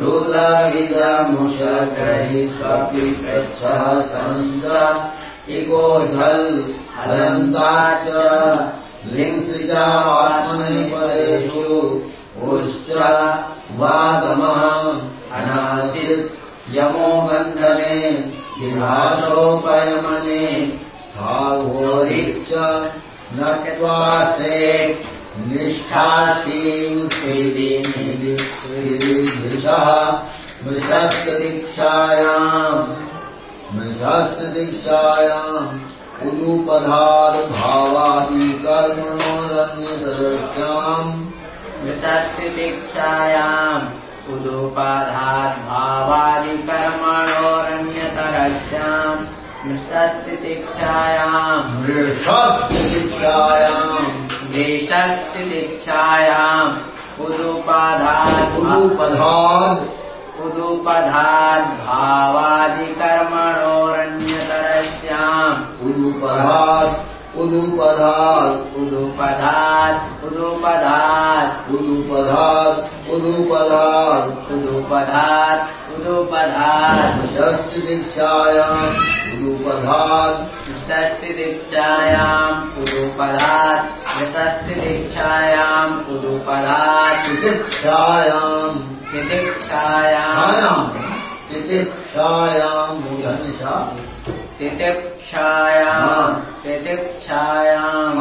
लुदयिदमुषिष्वपि प्रस्थः sons इको झल् हलन्ता च लिङ्ितात्मनैपदेषु उश्च वागमः अनासि यमो बन्धने मण्डले विनाशोपयमने न त्वासे निष्ठासीन् मृषः मृषस्तदीक्षायाम् मृषस्तदीक्षायाम् उदुपधा भावादि कर्मणोरन्यतरस्याम् मृषस्तिदीक्षायाम् उदुपाधावादिकर्मणोरण्यतरस्याम् मृषस्तिदीक्षायाम् देशस्तिदीक्षायाम् उदुपाधात् उदुपधाद् उदुपधाद्भावादिकर्मणोरन्यतरस्याम् उदुपधात् उदुपधात् उदुपधात् उदुपधात् उदुपधात् उदुपधात् उदुपधात् उदुपधात् षष्टिदीक्षायाम् उदुपधात् क्षायाम् उदुपरादीक्षायाम् उदुपरा तितिक्षायां प्रतिक्षायाम तितिक्षायाम् तितिक्षायाम् बुधनिषा तितिक्षायाम् तितिक्षायाम्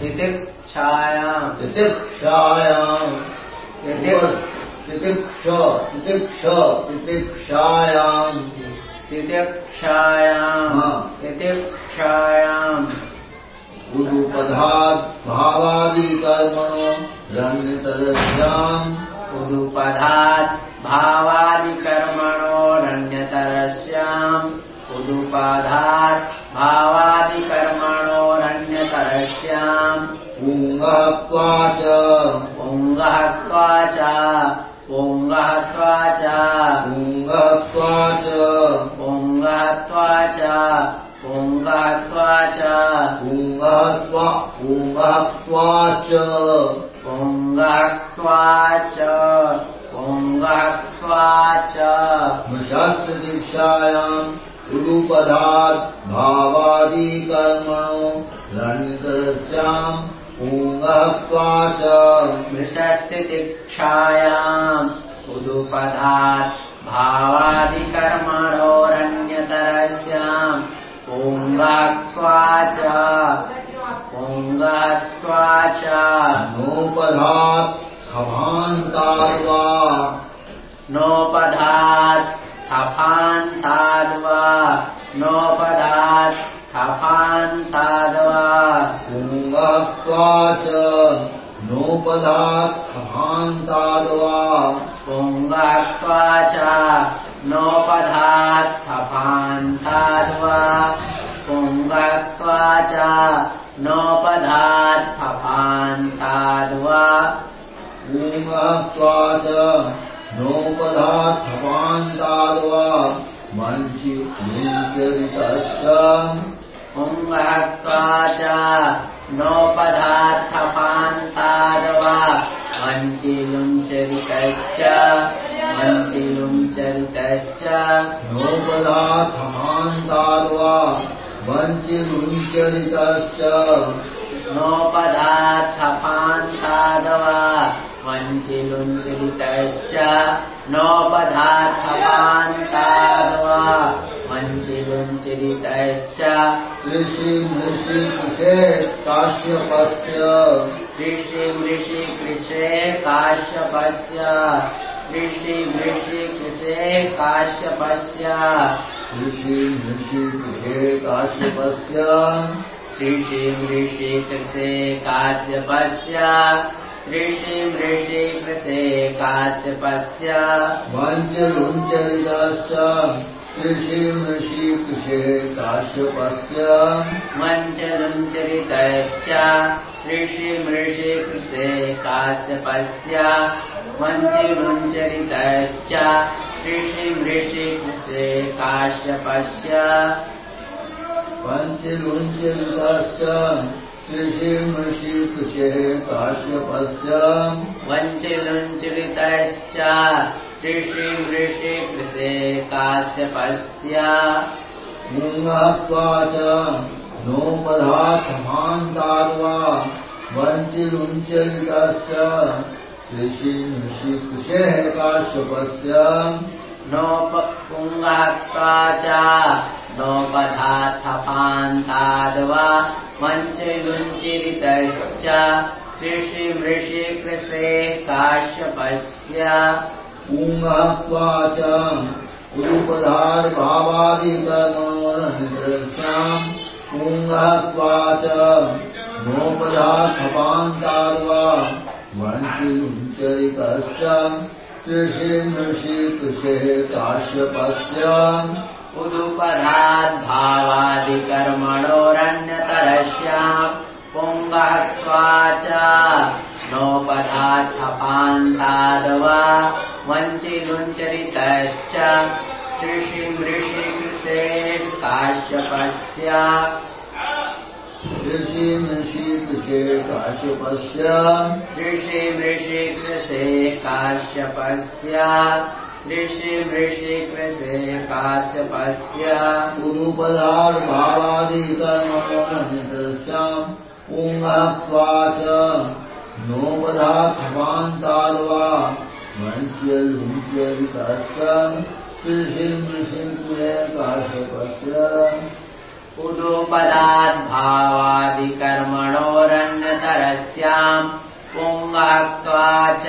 तितिक्षायाम् तितिक्षायाम् तितिक्ष तितिक्ष तितिक्षायाम् तितिक्षायाम् तितिक्षायाम् उदुपधात् भावादिकर्मणो रन्यतरस्याम् उदुपधात् भावादिकर्मणोरण्यतरस्याम् उदुपाधात् भावादिकर्मणोरण्यतरस्याम् पुङ्गहत्वा च पुङ्गहत्वा च पुङ्गहत्वा च पुङ्गहत्वा च पुङ्गात्वा च पुङ्गात्वा च। पुङ्गात्वा पुङ्गात्वा च। पुङ्गात्वा च पुङ्गात्वा च। शास्त्रदीक्षायाम् उडुपदात् भावादिकर्मणो लण्कस्याम् पुङ्गत्वा च। मृषस्तिदीक्षायाम् उदुपदात् भावादिकर्मण पुङ्गत्वा च। पुङ्गत्वा च। नोपधात् नोपधात् थफान्ताद्वा नोपधात् थफान्ताद्वा पुङ्गत्वा च नोपधात् पुङ्गत्वा च। नोपधात् थफान्ताद्वा पुङ्गत्वा च नोपधात्फपान्ताद्वा पुङ्गत्वा च नोपधात्फपान्ताद्वा नोपधार्थपान्ताल् वारितश्च पुङ्गत्वा च नोपधात्फपान्ताद्वा नोपधार्थपान्ताल् वा मञ्चिलुञ्चरितश्च मञ्चिलुञ्चरितश्च नोपधाथपान्ताल् ितश्च नोपधाथपान् तादव मञ्चीरुञ्चरितश्च नोपधाथपान् तादव मञ्चि लञ्चरितश्च ऋषि काश्यपस्य। ऋषिमृषिकृषे काश्यपस्य। ऋषि कृषे काश्यपस्य। ऋषि कृषे काश्यपस्य। ऋषि मृषि कृषे काश्यपस्य। ऋषि मृषि कृषे काश्यपस्य। ऋषि मृषि कृषे काश्यपस्य वञ्चलुञ्चरितश्च ऋषिम् ऋषिकृषे काश्यपस्य वञ्चलम् चरितश्च ऋषिमृषि कृषे काश्यपस्य वञ्चिलुम् चरितश्च ऋषिमृषि कृषे काश्यपस्य पञ्चलुञ्चलितश्च ऋषिम् ऋषिकृषे काश्यपस्य वञ्चिलुञ्चलितश्च ऋषिमृषि कृषे काश्यपस्य। मुङ्गत्वा च नोपधाथमान्ताद्वा वञ्चिलुञ्चलितश्च ऋषिकृषेः काश्यपस्य। नोपपुङ्गत्वा च नोपधाथपान्ताद्वा वञ्चिलुञ्चिरितश्च ऋषिमृषि कृषे काश्यपस्य। पुङ्गत्वा च उरुपधारभावादिकर्मोरनिदृश्याम् पुङ्गत्वा च नोपधाथपान्ताद्वा वञ्चिलुञ्चरितश्च कृषिम् ऋषिकृषेः काश्यपस्य उदुपधाद्भावादिकर्मणोरन्यतरस्याम् पुङ्गत्वा च ऋषिमृषिकृषे काश्यपस्य ऋषिमृषिकृषे काश्यपस्य ऋषिमृषिकृषे काश्यपस्य। उरुपधारभावादिकर्मोरनिदृश्याम् पुङ्गत्वा च नोपधाथमान्ताद्वा वञ्च्यलुञ्चरितश्च ऋषिम् ऋषिकृषे काश्यपस्य। उदुपदाद्भावादिकर्मणोरन्यतरस्याम् पुङ्गत्वा च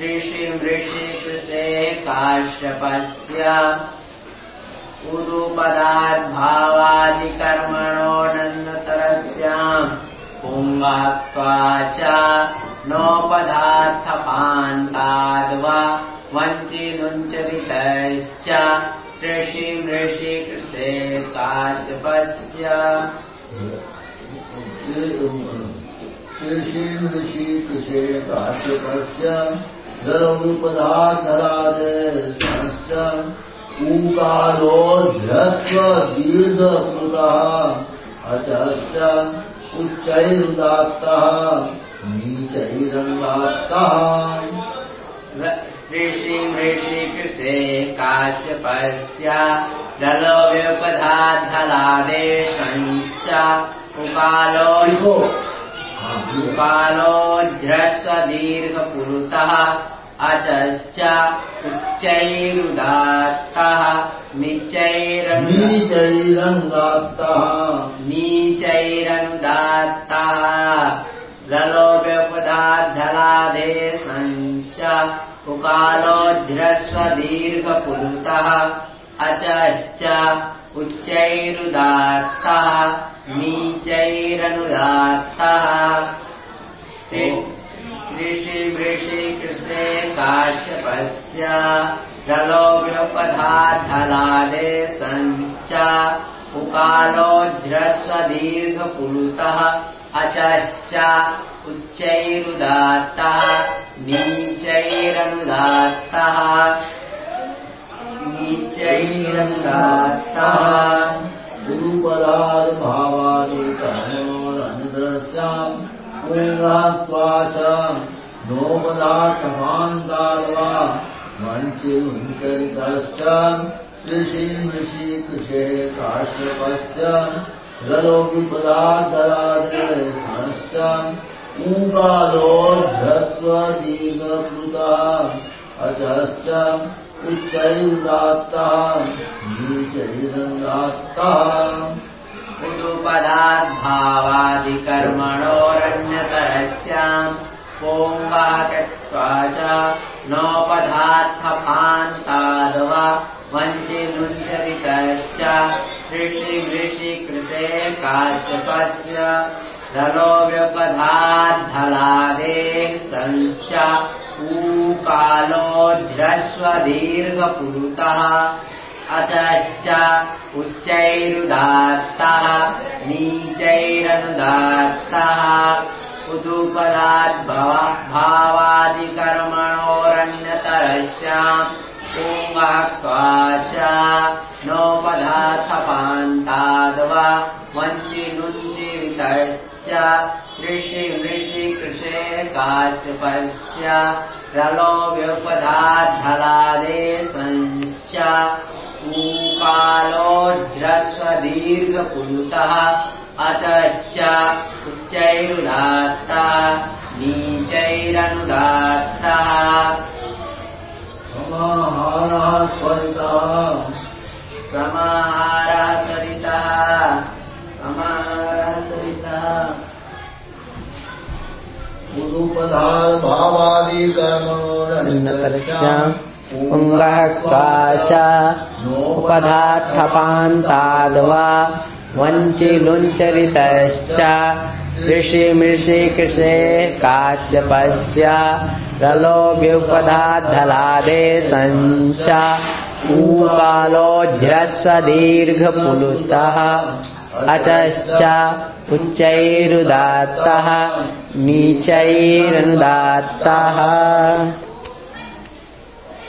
ऋषिमृषिकृषे काश्यपस्य उदुपदाद्भावादिकर्मणोऽनन्तरस्याम् पुङ्गत्वा च नोपधाथपान्ताद्वा वञ्चिलुञ्चरितश्च ऋषिमृषिकृषे काश्यपस्य ऋषिम् ऋषिकृषे काश्यपस्य धरमुपधाधराजश्च ऊकारोध्रस्व दीर्घकृतः अचश्च उच्चैरुदात्तः नीचैरङ्गात्तः ऋषिमृषिकृषे काश्यपस्य जलोव्युपधाधलादेशञ्च उकालो उकालोऽध्रस्वदीर्घपुरुतः अचश्च उच्चैरुदात्तः नीचैरङ्गात्तः नीचैरनुदात्तः। ललोव्यपदाधलादेशञ्च उकालोऽध्रस्वदीर्घपुरुतः अचश्च उच्चैरुदात्तः नीचैरनुदात्तः काश्यपस्य रलोव्यपधाधलादेशञ्च उकालोऽध्रस्वदीर्घपुरुतः अचश्च उच्चैरुदात्तः नीचैरनुदात्तः नीचैरनुदात्तः गुरुपदाद्भावादिकर्मोरनिदृश्याम् पुङ्गत्वा च नोपदार्थमान्ताद्वा ऋषिम् ऋषिकृषे काश्यपस्य रलोकिपदाधरादेशश्च ऊकालोऽध्रस्वदीर्घकृतः अचश्च उच्चैरुदात्तः नीचैरङ्गात्तः उदुपदाद्भावादिकर्मणोरन्यतरस्याम् पोङ्गाकत्वा च नोपधार्थपान्ताद्वा वञ्चिलुञ्चरितश्च ऋषिवृषिकृते काश्यपस्य रलो व्यपधाद्धलादे संश्च ऊकालोऽध्रस्वदीर्घपुरुतः अचश्च उच्चैरुदात्तः नीचैरनुदात्तः उदुपदाद्भावादिकर्मणोरन्यतरस्याम् च नोपदाथपान्ताद्वा वञ्चिनुञ्चिरितश्च ऋषि ऋषि कृषे काश्यपश्च रलो व्यपधाद्धलादे संश्च ऊकालोऽध्रस्वदीर्घपुरुतः अचश्च उच्चैरुदात्तः नीचैरनुदात्तः समाहारः स्वरितः। समाहारः सरितः समाहारः सरितः उदुपधाभावादिकर्मोरन्यतरस्याम् पुङ्गः काच उपधाथपान्ताद्वा वञ्चिलुञ्चरितश्च ऋषिमृषि कृषे काश्यपस्य रलो व्युपधाद्धलादे सञ्च ऊकालोऽध्रस्वदीर्घपुलुतः अचश्च उच्चैरुदात्तः नीचैरनुदात्तः